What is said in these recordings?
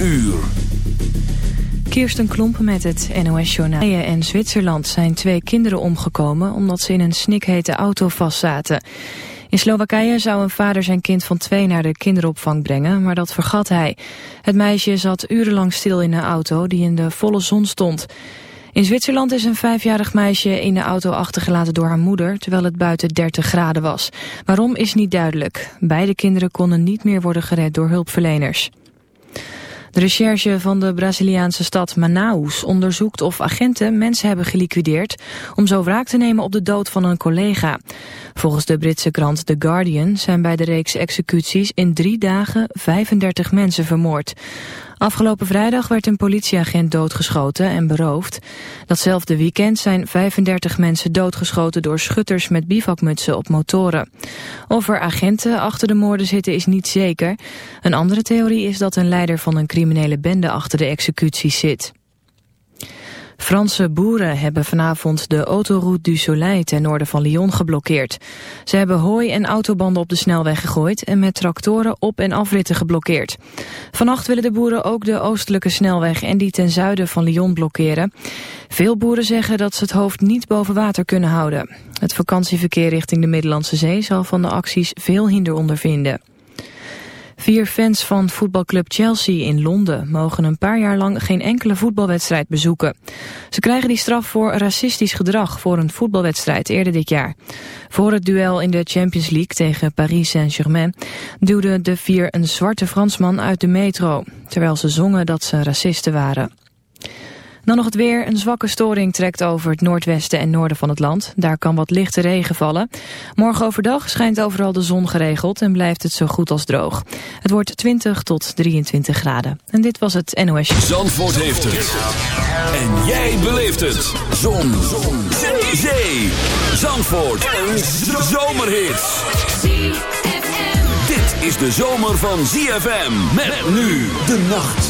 uur. Kirsten Klomp met het NOS-journaal. en Zwitserland zijn twee kinderen omgekomen... omdat ze in een snikhete auto vastzaten. In Slowakije zou een vader zijn kind van twee naar de kinderopvang brengen... maar dat vergat hij. Het meisje zat urenlang stil in een auto die in de volle zon stond. In Zwitserland is een vijfjarig meisje in de auto achtergelaten door haar moeder... terwijl het buiten 30 graden was. Waarom is niet duidelijk. Beide kinderen konden niet meer worden gered door hulpverleners. De recherche van de Braziliaanse stad Manaus onderzoekt of agenten mensen hebben geliquideerd om zo wraak te nemen op de dood van een collega. Volgens de Britse krant The Guardian zijn bij de reeks executies in drie dagen 35 mensen vermoord. Afgelopen vrijdag werd een politieagent doodgeschoten en beroofd. Datzelfde weekend zijn 35 mensen doodgeschoten door schutters met bivakmutsen op motoren. Of er agenten achter de moorden zitten is niet zeker. Een andere theorie is dat een leider van een criminele bende achter de executies zit. Franse boeren hebben vanavond de autoroute du Soleil ten noorden van Lyon geblokkeerd. Ze hebben hooi en autobanden op de snelweg gegooid en met tractoren op- en afritten geblokkeerd. Vannacht willen de boeren ook de oostelijke snelweg en die ten zuiden van Lyon blokkeren. Veel boeren zeggen dat ze het hoofd niet boven water kunnen houden. Het vakantieverkeer richting de Middellandse Zee zal van de acties veel hinder ondervinden. Vier fans van voetbalclub Chelsea in Londen mogen een paar jaar lang geen enkele voetbalwedstrijd bezoeken. Ze krijgen die straf voor racistisch gedrag voor een voetbalwedstrijd eerder dit jaar. Voor het duel in de Champions League tegen Paris Saint-Germain duwden de vier een zwarte Fransman uit de metro, terwijl ze zongen dat ze racisten waren. Dan nog het weer. Een zwakke storing trekt over het noordwesten en noorden van het land. Daar kan wat lichte regen vallen. Morgen overdag schijnt overal de zon geregeld en blijft het zo goed als droog. Het wordt 20 tot 23 graden. En dit was het NOS. Zandvoort heeft het. En jij beleeft het. Zon. zon. Zee. Zee. Zandvoort. Een zomerhit. Dit is de zomer van ZFM. Met nu de nacht.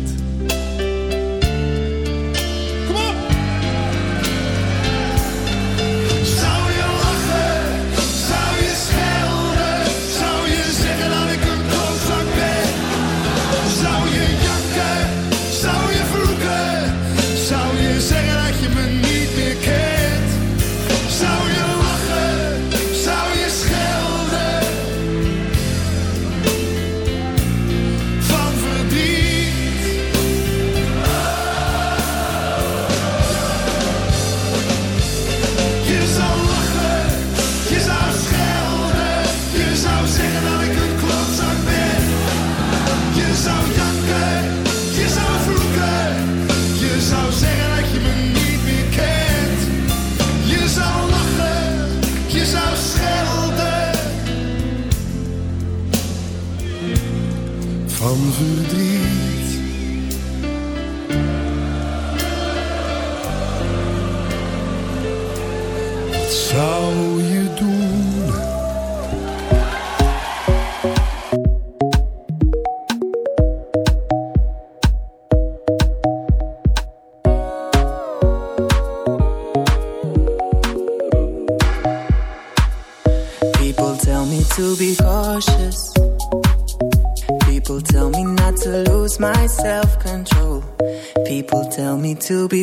To be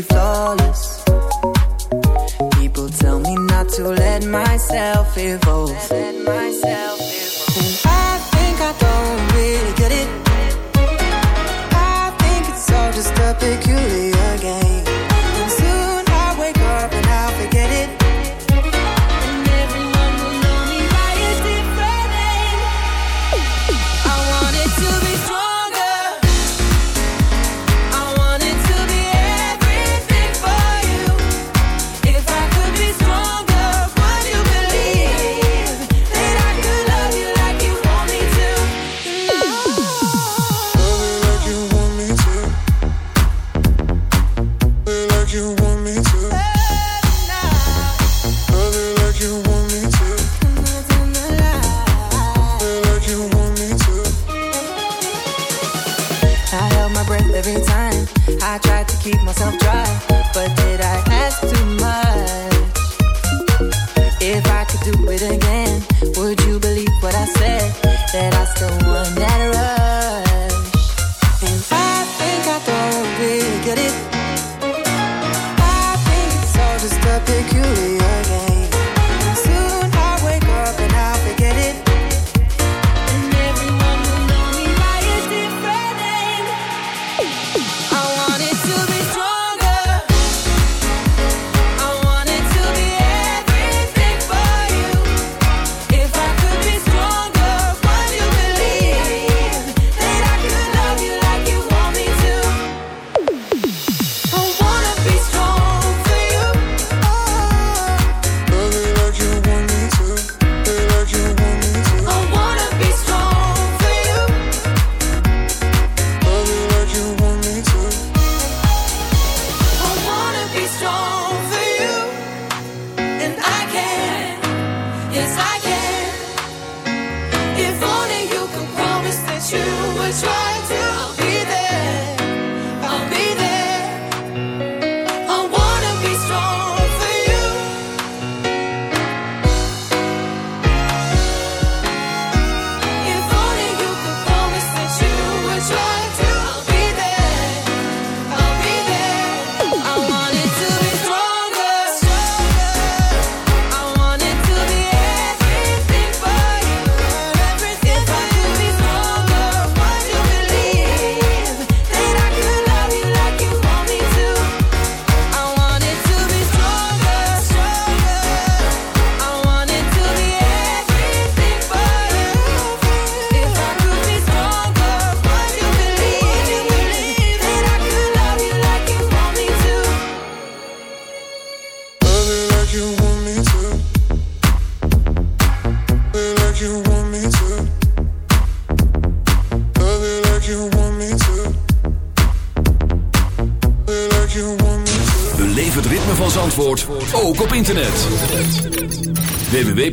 to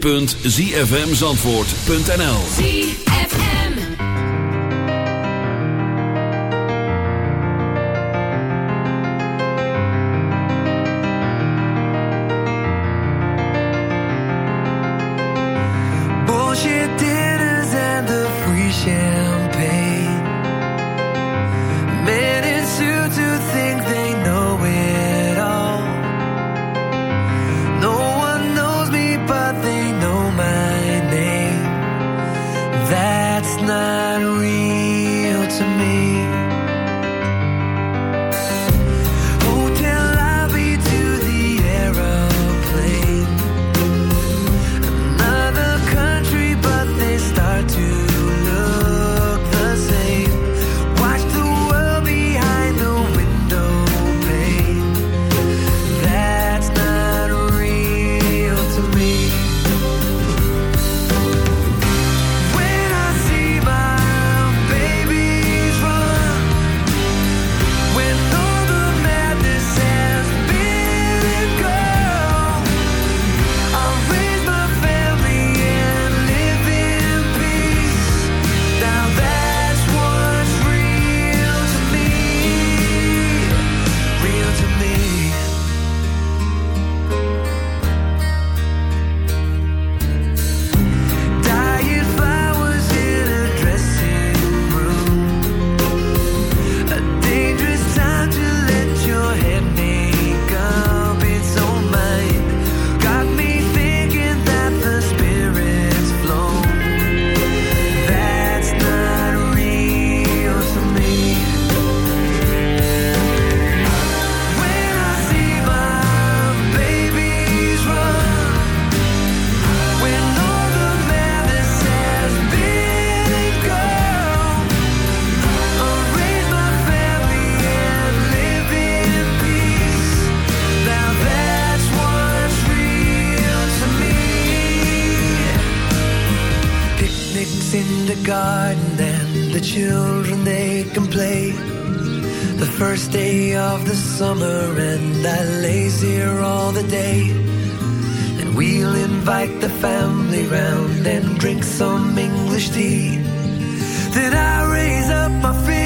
www.zfmzandvoort.nl and drink some English tea. Then I raise up my feet.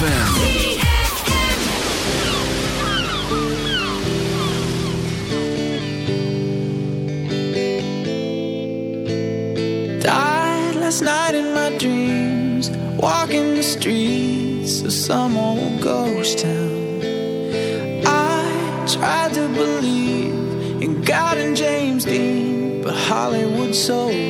ZFM. last night in my dreams Walking the streets of some old ghost town I tried to believe in God and James Dean But Hollywood sold.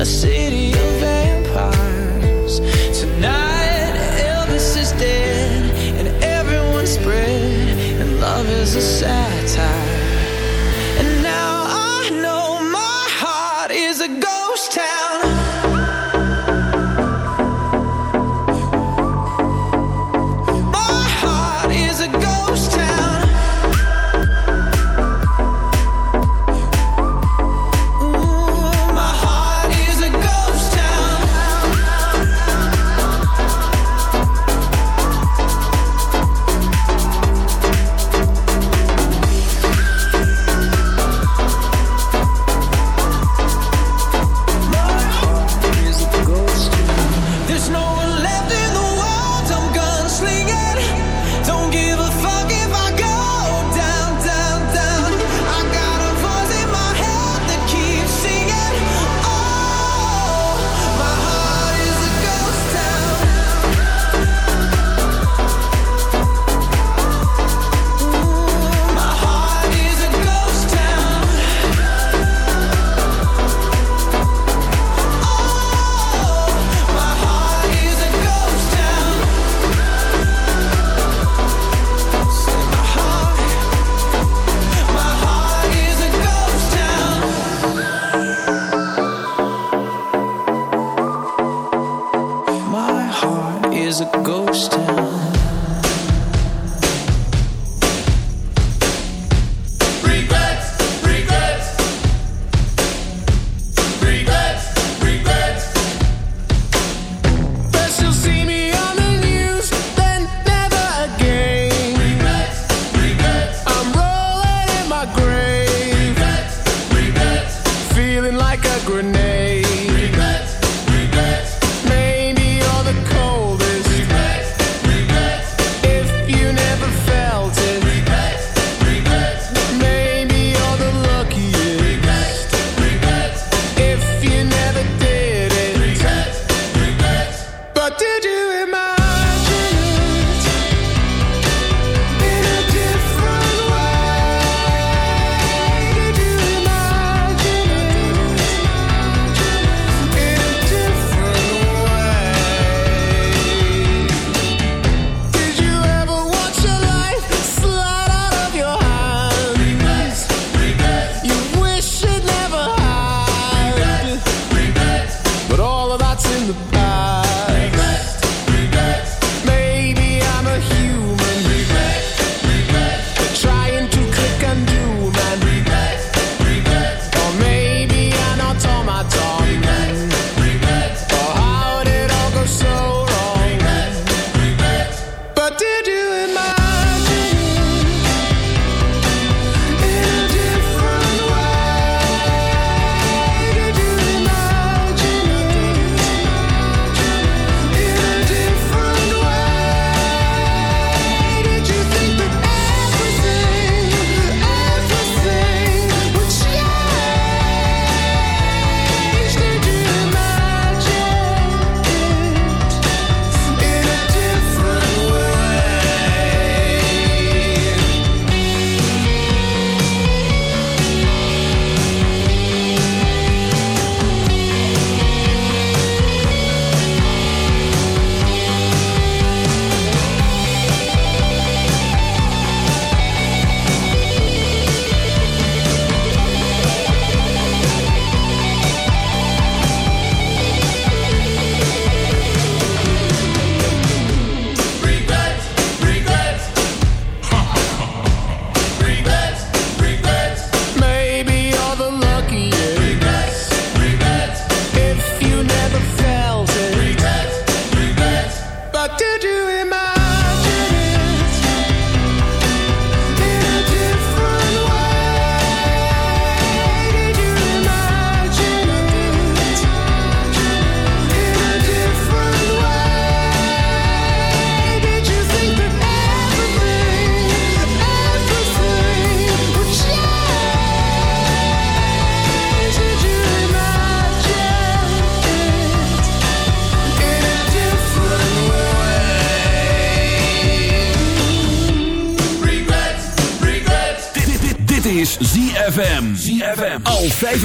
I see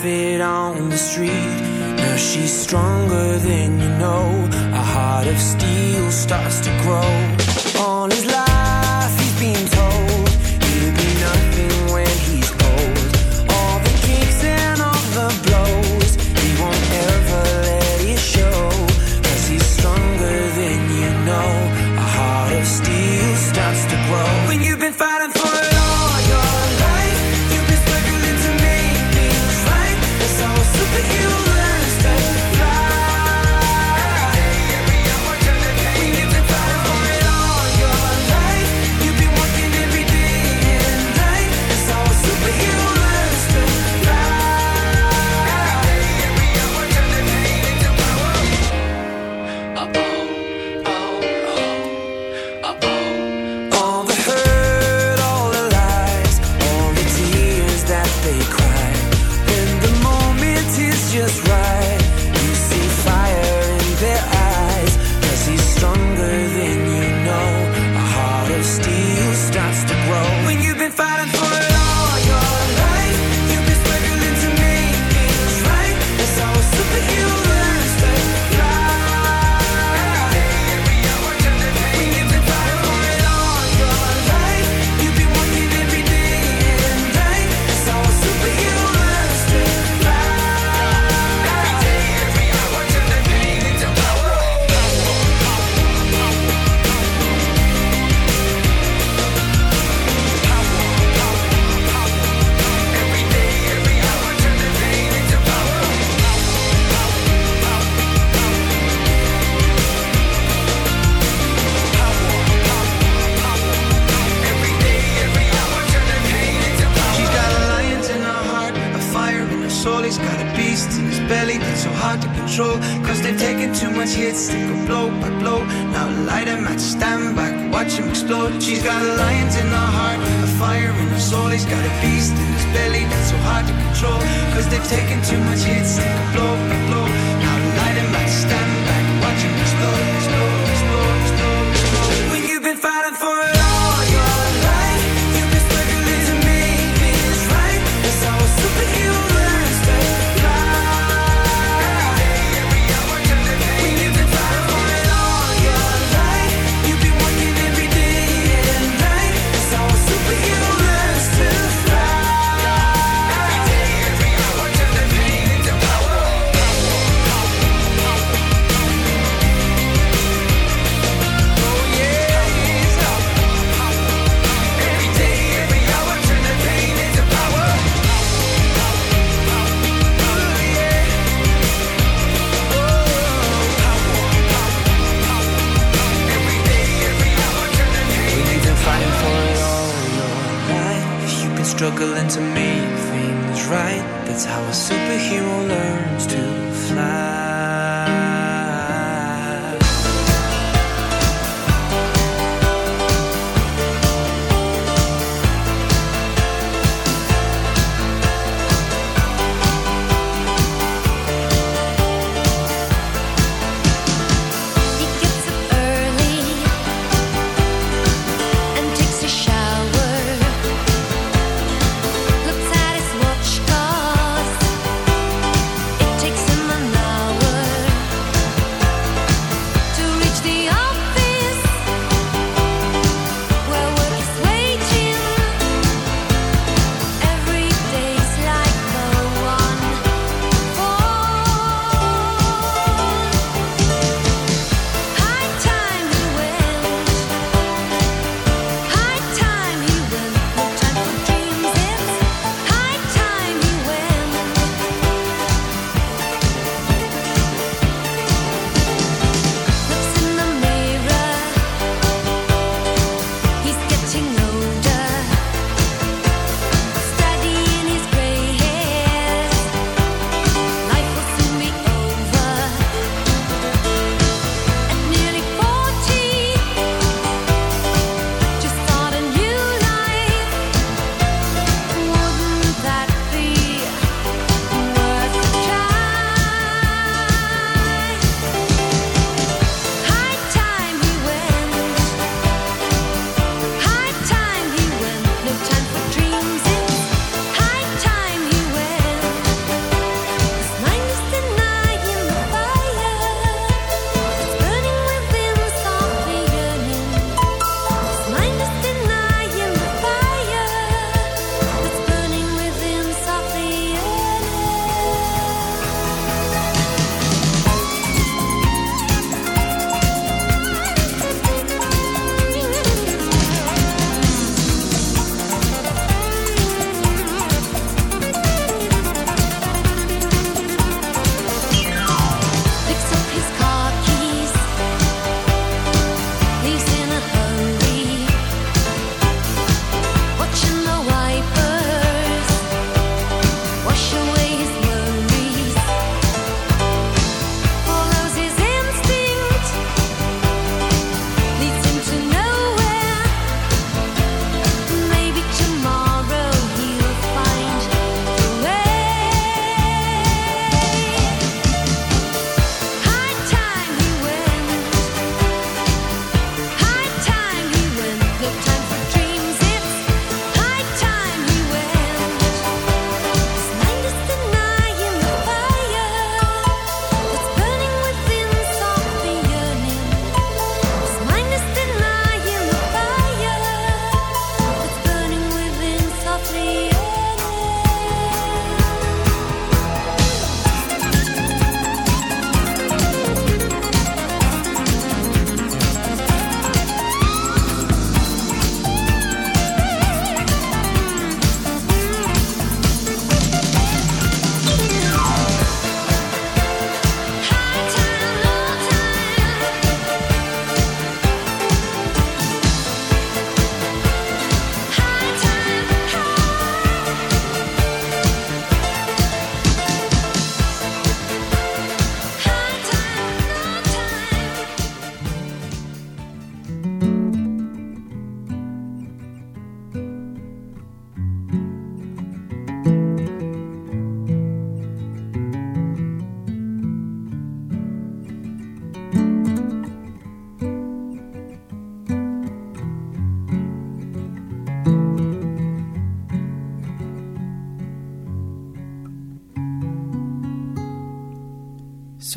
Prophet on the street. Now she's stronger than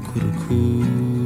cuckoo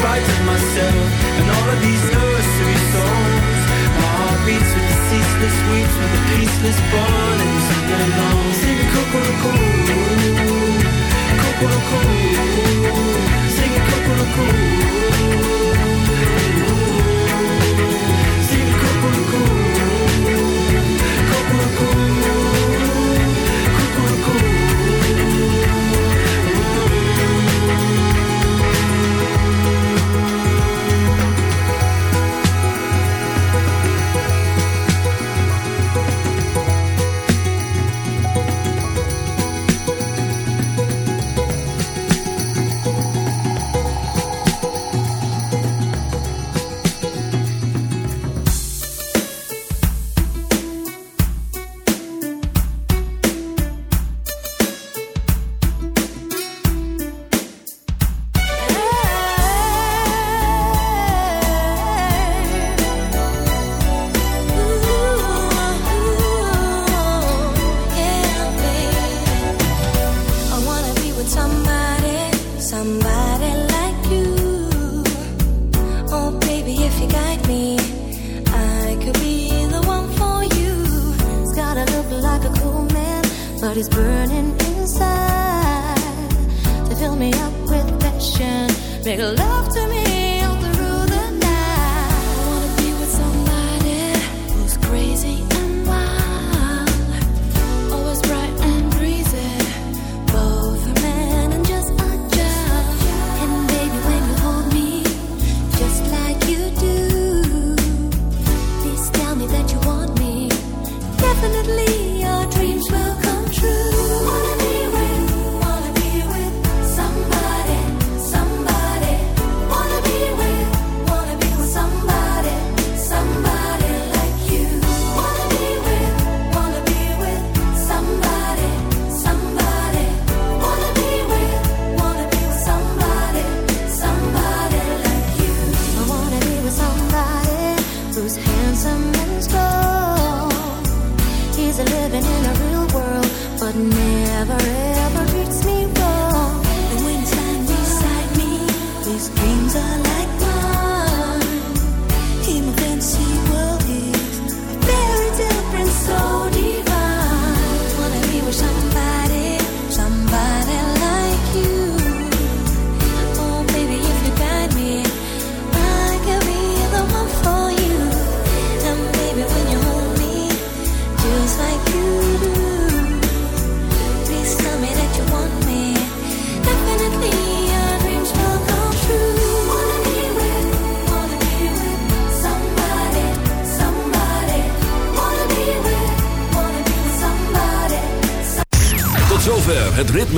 spite myself and all of these nursery songs. My heart beats with the ceaseless weeps, with the peaceless burning sing along. Sing Kokoroko, sing Kokoroko. Sing